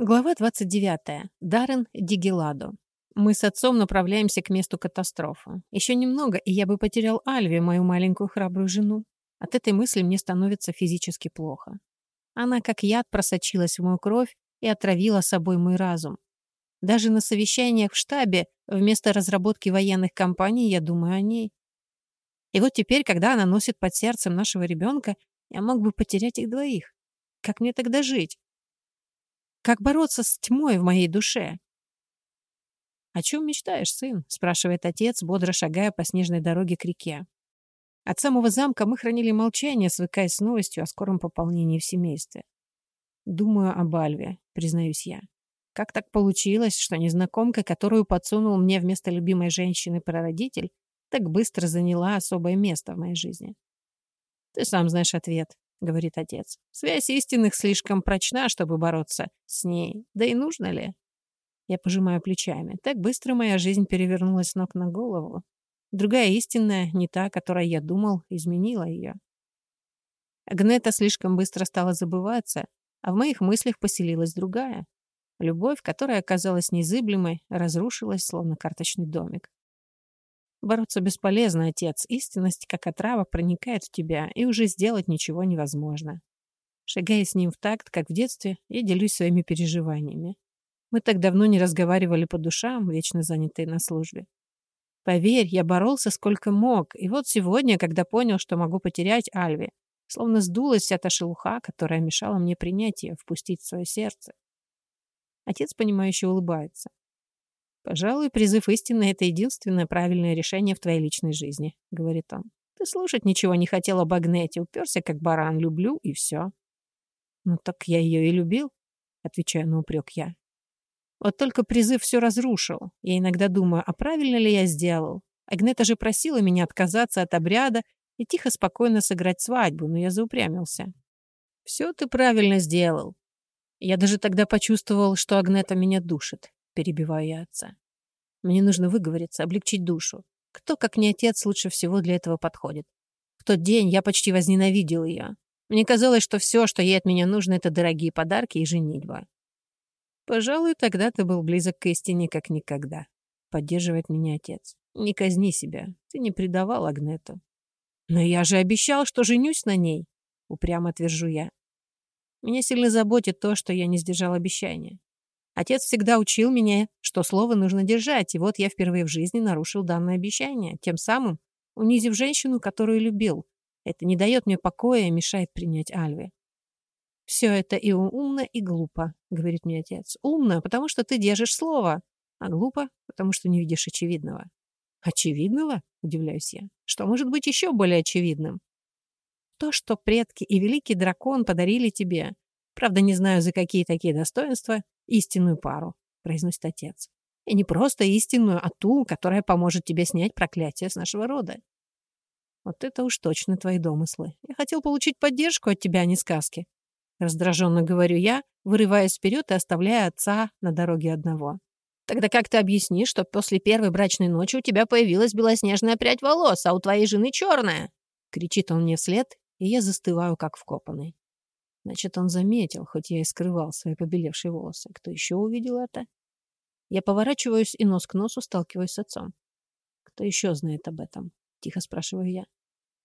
Глава 29. Даррен Дигеладо. Мы с отцом направляемся к месту катастрофы. Еще немного, и я бы потерял Альви, мою маленькую храбрую жену. От этой мысли мне становится физически плохо. Она как яд просочилась в мою кровь и отравила собой мой разум. Даже на совещаниях в штабе вместо разработки военных кампаний я думаю о ней. И вот теперь, когда она носит под сердцем нашего ребенка, я мог бы потерять их двоих. Как мне тогда жить? Как бороться с тьмой в моей душе? «О чем мечтаешь, сын?» — спрашивает отец, бодро шагая по снежной дороге к реке. От самого замка мы хранили молчание, свыкаясь с новостью о скором пополнении в семействе. «Думаю об Альве», — признаюсь я. Как так получилось, что незнакомка, которую подсунул мне вместо любимой женщины прародитель, так быстро заняла особое место в моей жизни? Ты сам знаешь ответ. — говорит отец. «Связь истинных слишком прочна, чтобы бороться с ней. Да и нужно ли?» Я пожимаю плечами. Так быстро моя жизнь перевернулась ног на голову. Другая истинная, не та, которой я думал, изменила ее. Агнета слишком быстро стала забываться, а в моих мыслях поселилась другая. Любовь, которая оказалась незыблемой, разрушилась, словно карточный домик. Бороться бесполезно, отец. Истинность, как отрава, проникает в тебя, и уже сделать ничего невозможно. Шагая с ним в такт, как в детстве, я делюсь своими переживаниями. Мы так давно не разговаривали по душам, вечно занятые на службе. Поверь, я боролся сколько мог, и вот сегодня, когда понял, что могу потерять Альви, словно сдулась вся та шелуха, которая мешала мне принять ее, впустить в свое сердце. Отец, понимающе улыбается. «Пожалуй, призыв истины — это единственное правильное решение в твоей личной жизни», — говорит он. «Ты слушать ничего не хотел об Агнете, уперся как баран, люблю, и все». «Ну так я ее и любил», — отвечаю на упрек я. Вот только призыв все разрушил. Я иногда думаю, а правильно ли я сделал? Агнета же просила меня отказаться от обряда и тихо-спокойно сыграть свадьбу, но я заупрямился. «Все ты правильно сделал. Я даже тогда почувствовал, что Агнета меня душит перебиваю отца. Мне нужно выговориться, облегчить душу. Кто, как не отец, лучше всего для этого подходит? В тот день я почти возненавидел ее. Мне казалось, что все, что ей от меня нужно, это дорогие подарки и женитьба. Пожалуй, тогда ты был близок к истине, как никогда. Поддерживает меня отец. Не казни себя. Ты не предавал Агнету. Но я же обещал, что женюсь на ней. Упрямо твержу я. Меня сильно заботит то, что я не сдержал обещания. Отец всегда учил меня, что слово нужно держать, и вот я впервые в жизни нарушил данное обещание, тем самым унизив женщину, которую любил. Это не дает мне покоя и мешает принять Альве. «Все это и умно, и глупо», — говорит мне отец. «Умно, потому что ты держишь слово, а глупо, потому что не видишь очевидного». «Очевидного?» — удивляюсь я. «Что может быть еще более очевидным?» «То, что предки и великий дракон подарили тебе. Правда, не знаю, за какие такие достоинства, истинную пару», — произносит отец. «И не просто истинную, а ту, которая поможет тебе снять проклятие с нашего рода». «Вот это уж точно твои домыслы. Я хотел получить поддержку от тебя, а не сказки». Раздраженно говорю я, вырываясь вперед и оставляя отца на дороге одного. «Тогда как ты объяснишь, что после первой брачной ночи у тебя появилась белоснежная прядь волос, а у твоей жены черная?» Кричит он мне вслед, и я застываю, как вкопанный. Значит, он заметил, хоть я и скрывал свои побелевшие волосы. Кто еще увидел это? Я поворачиваюсь и нос к носу сталкиваюсь с отцом. Кто еще знает об этом? Тихо спрашиваю я.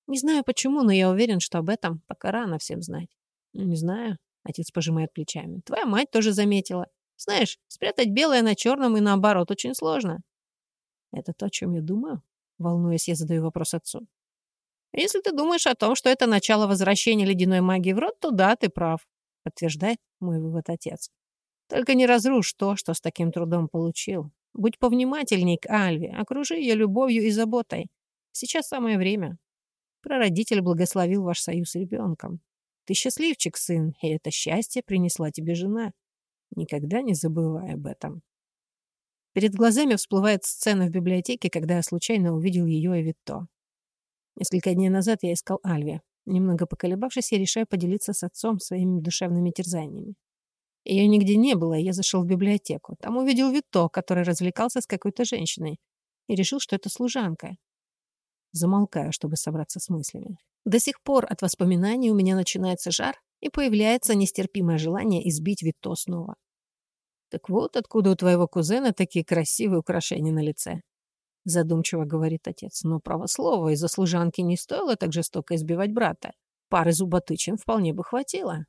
Не знаю почему, но я уверен, что об этом пока рано всем знать. Ну, не знаю. Отец пожимает плечами. Твоя мать тоже заметила. Знаешь, спрятать белое на черном и наоборот очень сложно. Это то, о чем я думаю? Волнуясь, я задаю вопрос отцу. Если ты думаешь о том, что это начало возвращения ледяной магии в рот, то да, ты прав, подтверждает мой вывод отец. Только не разрушь то, что с таким трудом получил. Будь повнимательней к Альве, окружи ее любовью и заботой. Сейчас самое время. Прародитель благословил ваш союз с ребенком. Ты счастливчик, сын, и это счастье принесла тебе жена. Никогда не забывай об этом. Перед глазами всплывает сцена в библиотеке, когда я случайно увидел ее и Витто. Несколько дней назад я искал Альви. Немного поколебавшись, я решаю поделиться с отцом своими душевными терзаниями. Ее нигде не было, и я зашел в библиотеку. Там увидел Вито, который развлекался с какой-то женщиной, и решил, что это служанка. Замолкаю, чтобы собраться с мыслями. До сих пор от воспоминаний у меня начинается жар, и появляется нестерпимое желание избить Вито снова. Так вот откуда у твоего кузена такие красивые украшения на лице. Задумчиво говорит отец. Но право слово, из-за служанки не стоило так жестоко избивать брата. Пары зуботычин вполне бы хватило.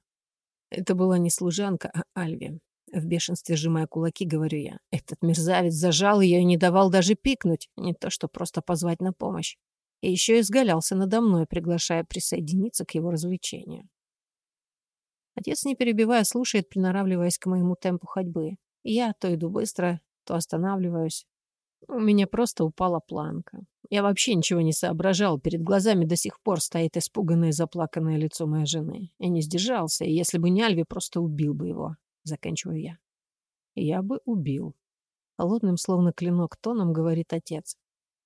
Это была не служанка, а Альви. В бешенстве сжимая кулаки, говорю я. Этот мерзавец зажал ее и не давал даже пикнуть, не то что просто позвать на помощь. И еще изгалялся надо мной, приглашая присоединиться к его развлечению. Отец, не перебивая, слушает, приноравливаясь к моему темпу ходьбы. Я то иду быстро, то останавливаюсь. У меня просто упала планка. Я вообще ничего не соображал. Перед глазами до сих пор стоит испуганное заплаканное лицо моей жены. Я не сдержался, и если бы не Альви, просто убил бы его. Заканчиваю я. Я бы убил. Холодным, словно клинок тоном, говорит отец.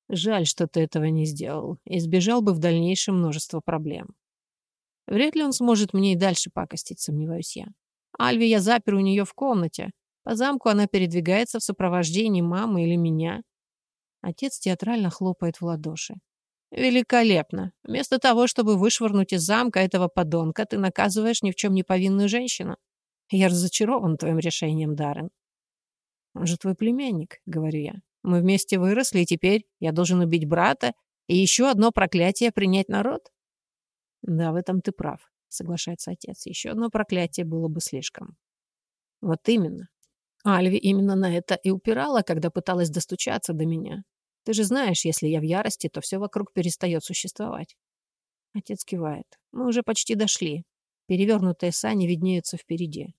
Жаль, что ты этого не сделал. Избежал бы в дальнейшем множество проблем. Вряд ли он сможет мне и дальше пакостить, сомневаюсь я. Альви я запер у нее в комнате. По замку она передвигается в сопровождении мамы или меня. Отец театрально хлопает в ладоши. «Великолепно! Вместо того, чтобы вышвырнуть из замка этого подонка, ты наказываешь ни в чем не повинную женщину. Я разочарован твоим решением, Даррен». «Он же твой племянник», — говорю я. «Мы вместе выросли, и теперь я должен убить брата и еще одно проклятие принять народ?» «Да, в этом ты прав», — соглашается отец. «Еще одно проклятие было бы слишком». «Вот именно. Альви именно на это и упирала, когда пыталась достучаться до меня. Ты же знаешь, если я в ярости, то все вокруг перестает существовать. Отец кивает. Мы уже почти дошли. Перевернутые сани виднеются впереди.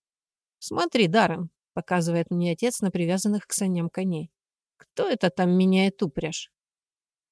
«Смотри, Даррен», — показывает мне отец на привязанных к саням коней. «Кто это там меняет упряжь?»